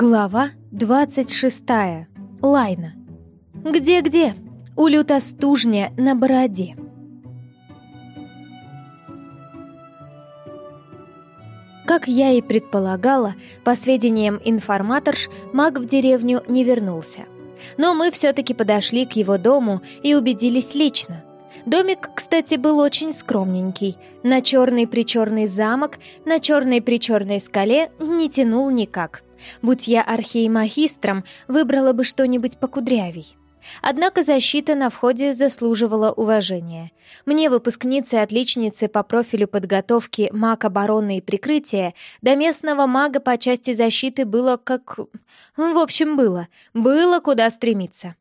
Глава 26. Лайна. Где-где? У лютостужня на бороде. Как я и предполагала, по сведениям информаторш, маг в деревню не вернулся. Но мы все-таки подошли к его дому и убедились лично. Домик, кстати, был очень скромненький. На черный-причерный замок, на черной-причерной скале не тянул никак – Будь я архиемагистром, выбрала бы что-нибудь покудрявей. Однако защита на входе заслуживала уважения. Мне, выпускнице-отличнице по профилю подготовки маг обороны и прикрытия, до местного мага по части защиты было как... В общем, было. Было куда стремиться.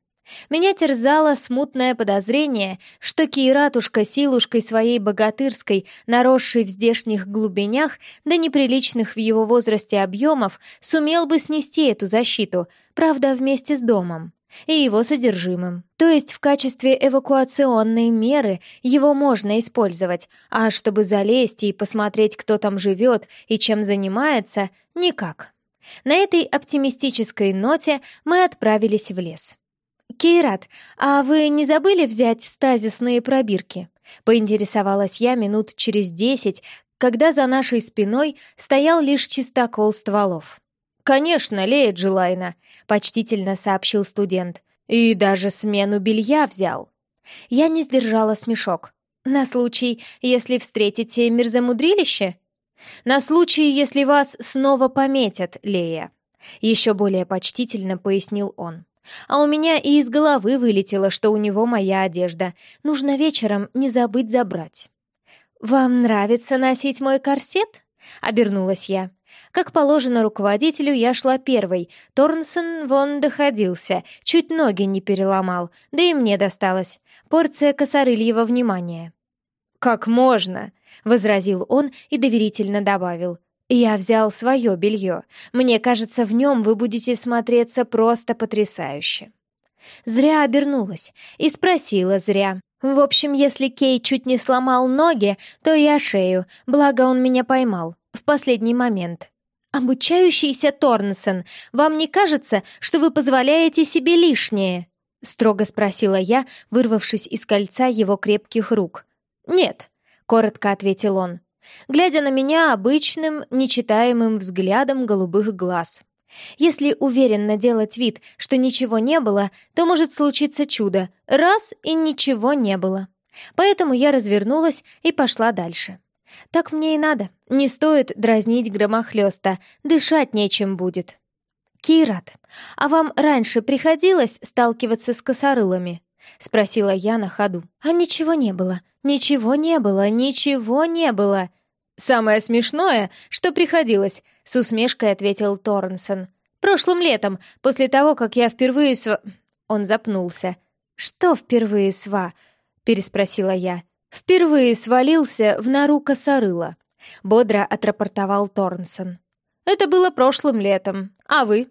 Меня терзало смутное подозрение, что Киратушка силушкой своей богатырской, наросшей в здешних глубинях, да неприличных в его возрасте объемов, сумел бы снести эту защиту, правда, вместе с домом и его содержимым. То есть в качестве эвакуационной меры его можно использовать, а чтобы залезть и посмотреть, кто там живет и чем занимается, никак. На этой оптимистической ноте мы отправились в лес. «Кейрат, а вы не забыли взять стазисные пробирки?» — поинтересовалась я минут через десять, когда за нашей спиной стоял лишь чистокол стволов. «Конечно, Лея Джилайна», — почтительно сообщил студент. «И даже смену белья взял». Я не сдержала смешок. «На случай, если встретите мерзомудрилище?» «На случай, если вас снова пометят, Лея», — еще более почтительно пояснил он. А у меня и из головы вылетело, что у него моя одежда. Нужно вечером не забыть забрать. «Вам нравится носить мой корсет?» — обернулась я. Как положено руководителю, я шла первой. Торнсон вон доходился, чуть ноги не переломал, да и мне досталось. Порция косорыльего внимания. «Как можно?» — возразил он и доверительно добавил. Я взял свое белье. Мне кажется, в нем вы будете смотреться просто потрясающе. Зря обернулась и спросила зря. В общем, если Кей чуть не сломал ноги, то я шею, благо он меня поймал в последний момент. «Обучающийся Торнсон, вам не кажется, что вы позволяете себе лишнее?» — строго спросила я, вырвавшись из кольца его крепких рук. «Нет», — коротко ответил он глядя на меня обычным, нечитаемым взглядом голубых глаз. Если уверенно делать вид, что ничего не было, то может случиться чудо. Раз — и ничего не было. Поэтому я развернулась и пошла дальше. Так мне и надо. Не стоит дразнить громохлёста, дышать нечем будет. «Кират, а вам раньше приходилось сталкиваться с косорылами?» — спросила я на ходу. «А ничего не было, ничего не было, ничего не было!» «Самое смешное, что приходилось», — с усмешкой ответил Торнсон. «Прошлым летом, после того, как я впервые сва...» Он запнулся. «Что впервые сва?» — переспросила я. «Впервые свалился в нору косорыла», — бодро отрапортовал Торнсон. «Это было прошлым летом. А вы?»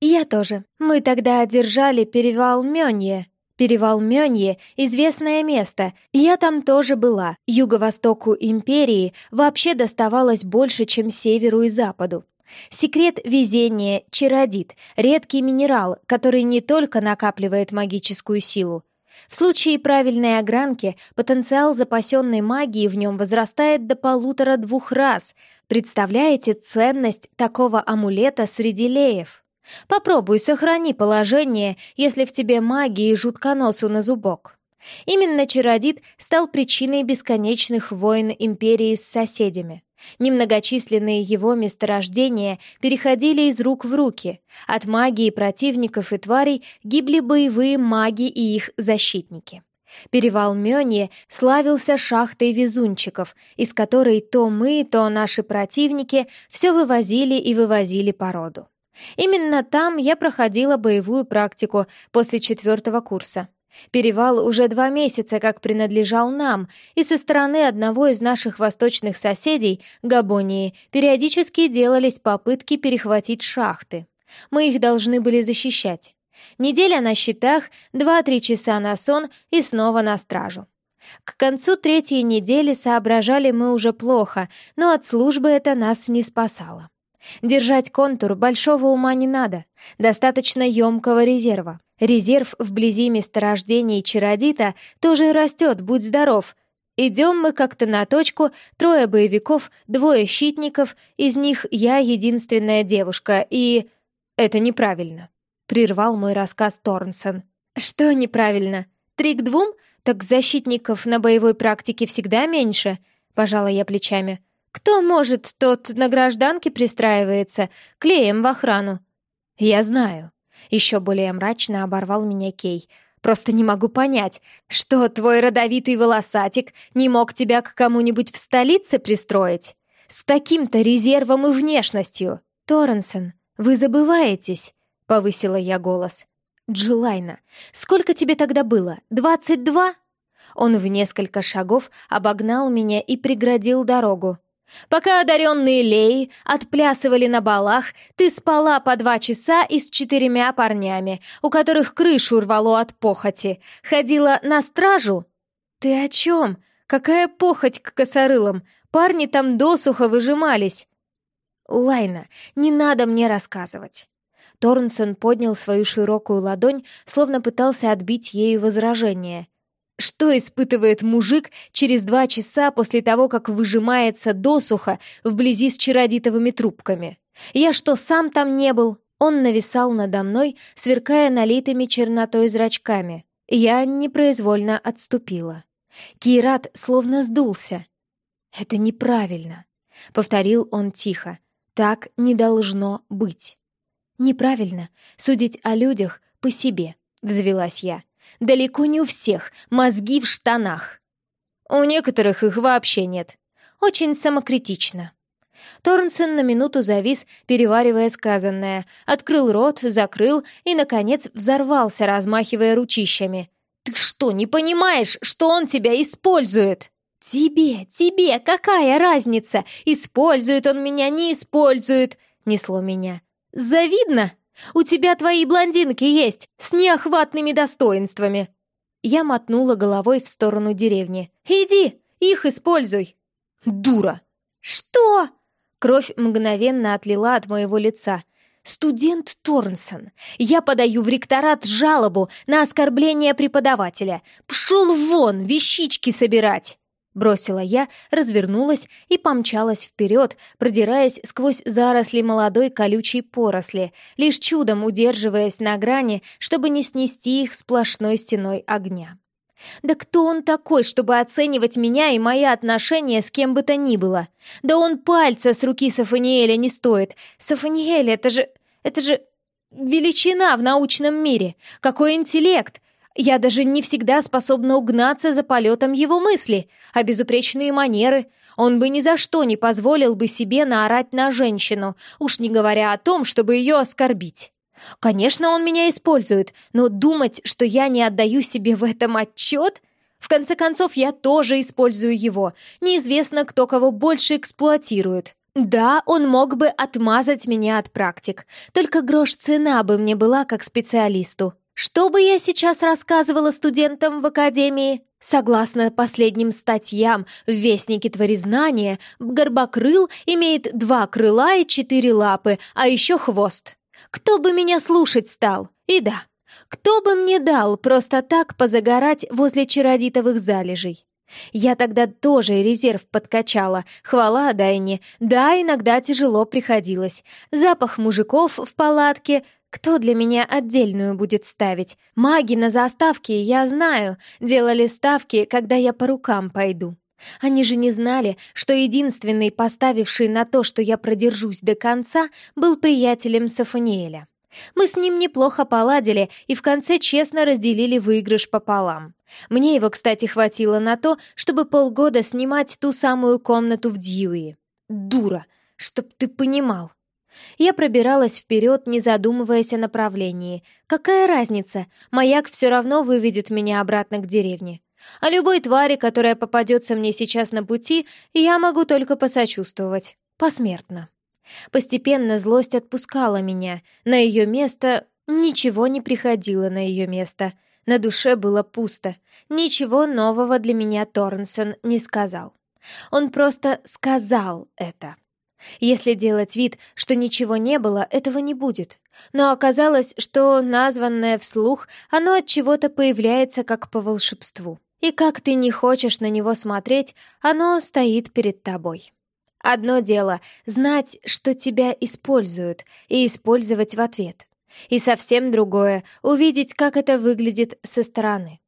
«Я тоже. Мы тогда одержали перевал Мёнье», Перевал Мёнье — известное место, я там тоже была. Юго-востоку империи вообще доставалось больше, чем северу и западу. Секрет везения — чародит, редкий минерал, который не только накапливает магическую силу. В случае правильной огранки потенциал запасенной магии в нем возрастает до полутора-двух раз. Представляете ценность такого амулета среди леев? Попробуй сохрани положение, если в тебе магии и жутконосу на зубок. Именно Чародит стал причиной бесконечных войн империи с соседями. Немногочисленные его месторождения переходили из рук в руки. От магии противников и тварей гибли боевые маги и их защитники. Перевал Мёнье славился шахтой везунчиков, из которой то мы, то наши противники все вывозили и вывозили породу. Именно там я проходила боевую практику после четвертого курса. Перевал уже два месяца как принадлежал нам, и со стороны одного из наших восточных соседей, Габонии, периодически делались попытки перехватить шахты. Мы их должны были защищать. Неделя на счетах, два-три часа на сон и снова на стражу. К концу третьей недели соображали мы уже плохо, но от службы это нас не спасало. Держать контур большого ума не надо, достаточно емкого резерва. Резерв вблизи месторождений Чародита тоже растет, будь здоров. Идем мы как-то на точку, трое боевиков, двое щитников, из них я единственная девушка, и... Это неправильно. Прервал мой рассказ Торнсон. Что неправильно? Три к двум? Так защитников на боевой практике всегда меньше? Пожала я плечами. Кто может, тот на гражданке пристраивается, клеем в охрану. Я знаю. Еще более мрачно оборвал меня Кей. Просто не могу понять, что твой родовитый волосатик не мог тебя к кому-нибудь в столице пристроить? С таким-то резервом и внешностью. Торренсон, вы забываетесь, повысила я голос. Джилайна, сколько тебе тогда было? Двадцать два? Он в несколько шагов обогнал меня и преградил дорогу. Пока одаренные Леи отплясывали на балах, ты спала по два часа и с четырьмя парнями, у которых крышу рвало от похоти. Ходила на стражу? Ты о чем? Какая похоть к косорылам? Парни там досуха выжимались. Лайна, не надо мне рассказывать. Торнсон поднял свою широкую ладонь, словно пытался отбить ею возражение. Что испытывает мужик через два часа после того, как выжимается досуха вблизи с чародитовыми трубками? Я что, сам там не был? Он нависал надо мной, сверкая налитыми чернотой зрачками. Я непроизвольно отступила. Кират словно сдулся. «Это неправильно», — повторил он тихо. «Так не должно быть». «Неправильно судить о людях по себе», — взвелась я. «Далеко не у всех мозги в штанах». «У некоторых их вообще нет. Очень самокритично». Торнсон на минуту завис, переваривая сказанное, открыл рот, закрыл и, наконец, взорвался, размахивая ручищами. «Ты что, не понимаешь, что он тебя использует?» «Тебе, тебе, какая разница? Использует он меня, не использует!» — несло меня. «Завидно! У тебя твои блондинки есть, с неохватными достоинствами!» Я мотнула головой в сторону деревни. «Иди, их используй!» «Дура!» «Что?» Кровь мгновенно отлила от моего лица. «Студент Торнсон, я подаю в ректорат жалобу на оскорбление преподавателя. Пшел вон, вещички собирать!» Бросила я, развернулась и помчалась вперед, продираясь сквозь заросли молодой колючей поросли, лишь чудом удерживаясь на грани, чтобы не снести их сплошной стеной огня. Да кто он такой, чтобы оценивать меня и мои отношения с кем бы то ни было? Да он пальца с руки Сафаниэля не стоит. Сафаниэль, это же... это же... величина в научном мире. Какой интеллект! Я даже не всегда способна угнаться за полетом его мысли, а безупречные манеры. Он бы ни за что не позволил бы себе наорать на женщину, уж не говоря о том, чтобы ее оскорбить. Конечно, он меня использует, но думать, что я не отдаю себе в этом отчет... В конце концов, я тоже использую его. Неизвестно, кто кого больше эксплуатирует. Да, он мог бы отмазать меня от практик, только грош цена бы мне была как специалисту. Что бы я сейчас рассказывала студентам в академии? Согласно последним статьям в Вестнике Творезнания, горбокрыл имеет два крыла и четыре лапы, а еще хвост. Кто бы меня слушать стал? И да, кто бы мне дал просто так позагорать возле чародитовых залежей? Я тогда тоже резерв подкачала, хвала Дайне. Да, иногда тяжело приходилось. Запах мужиков в палатке, кто для меня отдельную будет ставить? Маги на заставке, я знаю, делали ставки, когда я по рукам пойду. Они же не знали, что единственный, поставивший на то, что я продержусь до конца, был приятелем Сафаниэля. Мы с ним неплохо поладили и в конце честно разделили выигрыш пополам. Мне его, кстати, хватило на то, чтобы полгода снимать ту самую комнату в Дьюи. Дура, чтоб ты понимал. Я пробиралась вперед, не задумываясь о направлении. Какая разница? Маяк все равно выведет меня обратно к деревне. А любой твари, которая попадется мне сейчас на пути, я могу только посочувствовать. Посмертно. Постепенно злость отпускала меня. На ее место... Ничего не приходило на ее место. На душе было пусто. Ничего нового для меня Торнсон не сказал. Он просто сказал это. Если делать вид, что ничего не было, этого не будет. Но оказалось, что названное вслух, оно от чего-то появляется как по волшебству. И как ты не хочешь на него смотреть, оно стоит перед тобой. Одно дело — знать, что тебя используют, и использовать в ответ. И совсем другое — увидеть, как это выглядит со стороны.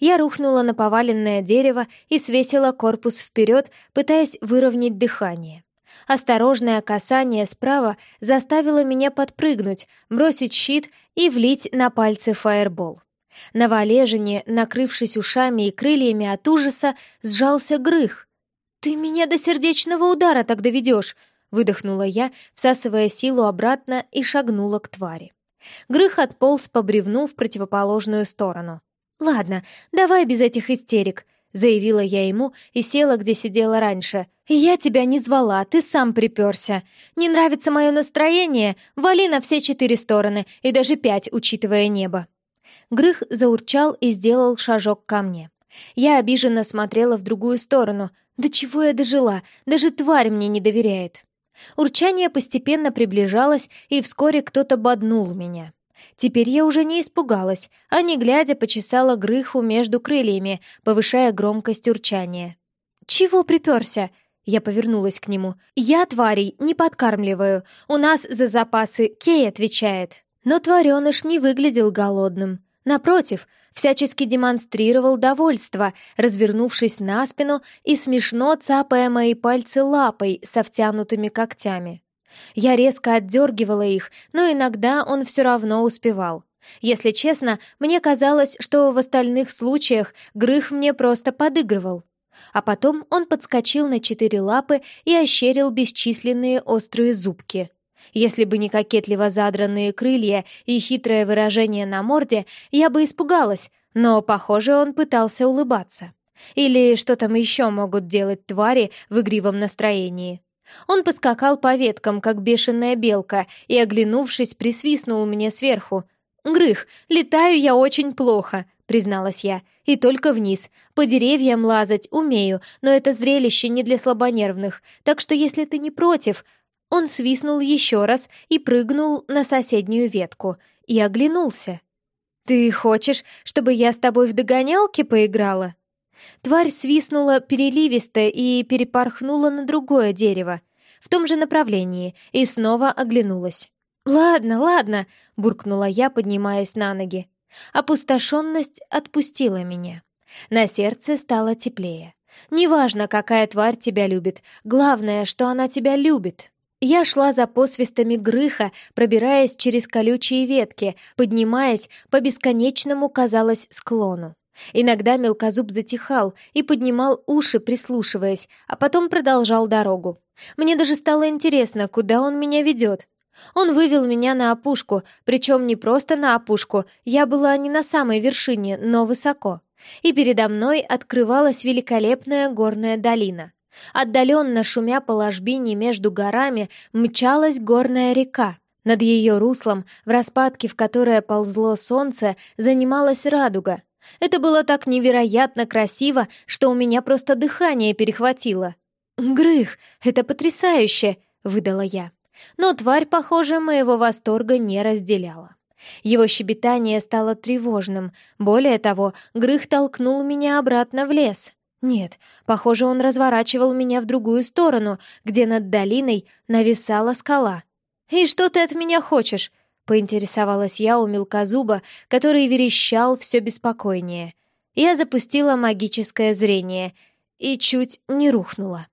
Я рухнула на поваленное дерево и свесила корпус вперед, пытаясь выровнять дыхание. Осторожное касание справа заставило меня подпрыгнуть, бросить щит и влить на пальцы фаербол. На валежине, накрывшись ушами и крыльями от ужаса, сжался грых. «Ты меня до сердечного удара так доведешь!» — выдохнула я, всасывая силу обратно и шагнула к твари. Грых отполз по бревну в противоположную сторону. «Ладно, давай без этих истерик», — заявила я ему и села, где сидела раньше. «Я тебя не звала, ты сам приперся. Не нравится мое настроение? Вали на все четыре стороны, и даже пять, учитывая небо». Грых заурчал и сделал шажок ко мне. Я обиженно смотрела в другую сторону. «Да чего я дожила? Даже тварь мне не доверяет». Урчание постепенно приближалось, и вскоре кто-то боднул меня. Теперь я уже не испугалась, а не глядя почесала грыху между крыльями, повышая громкость урчания. «Чего приперся?» Я повернулась к нему. «Я тварей не подкармливаю. У нас за запасы Кей отвечает». Но твареныш не выглядел голодным. Напротив, всячески демонстрировал довольство, развернувшись на спину и смешно цапая мои пальцы лапой со втянутыми когтями. Я резко отдергивала их, но иногда он все равно успевал. Если честно, мне казалось, что в остальных случаях Грых мне просто подыгрывал. А потом он подскочил на четыре лапы и ощерил бесчисленные острые зубки. Если бы не кокетливо задранные крылья и хитрое выражение на морде, я бы испугалась, но, похоже, он пытался улыбаться. Или что там еще могут делать твари в игривом настроении. Он поскакал по веткам, как бешеная белка, и, оглянувшись, присвистнул мне сверху. «Грых, летаю я очень плохо», — призналась я. «И только вниз. По деревьям лазать умею, но это зрелище не для слабонервных, так что если ты не против...» Он свистнул еще раз и прыгнул на соседнюю ветку. И оглянулся. «Ты хочешь, чтобы я с тобой в догонялке поиграла?» Тварь свистнула переливисто и перепорхнула на другое дерево, в том же направлении, и снова оглянулась. «Ладно, ладно», — буркнула я, поднимаясь на ноги. Опустошенность отпустила меня. На сердце стало теплее. Неважно, какая тварь тебя любит, главное, что она тебя любит. Я шла за посвистами грыха, пробираясь через колючие ветки, поднимаясь по бесконечному, казалось, склону. Иногда мелкозуб затихал и поднимал уши, прислушиваясь, а потом продолжал дорогу. Мне даже стало интересно, куда он меня ведет. Он вывел меня на опушку, причем не просто на опушку, я была не на самой вершине, но высоко. И передо мной открывалась великолепная горная долина. Отдаленно шумя по ложбине между горами мчалась горная река. Над ее руслом, в распадке, в которое ползло солнце, занималась радуга. Это было так невероятно красиво, что у меня просто дыхание перехватило. «Грых, это потрясающе!» — выдала я. Но тварь, похоже, моего восторга не разделяла. Его щебетание стало тревожным. Более того, Грых толкнул меня обратно в лес. Нет, похоже, он разворачивал меня в другую сторону, где над долиной нависала скала. «И что ты от меня хочешь?» — поинтересовалась я у мелкозуба, который верещал все беспокойнее. Я запустила магическое зрение и чуть не рухнула.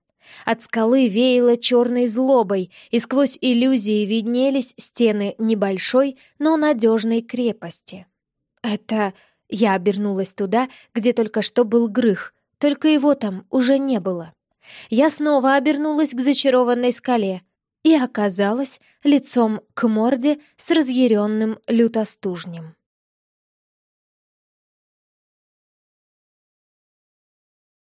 От скалы веяло черной злобой, и сквозь иллюзии виднелись стены небольшой, но надежной крепости. «Это...» — я обернулась туда, где только что был Грых, только его там уже не было. Я снова обернулась к зачарованной скале и оказалась лицом к морде с разъяренным лютостужнем.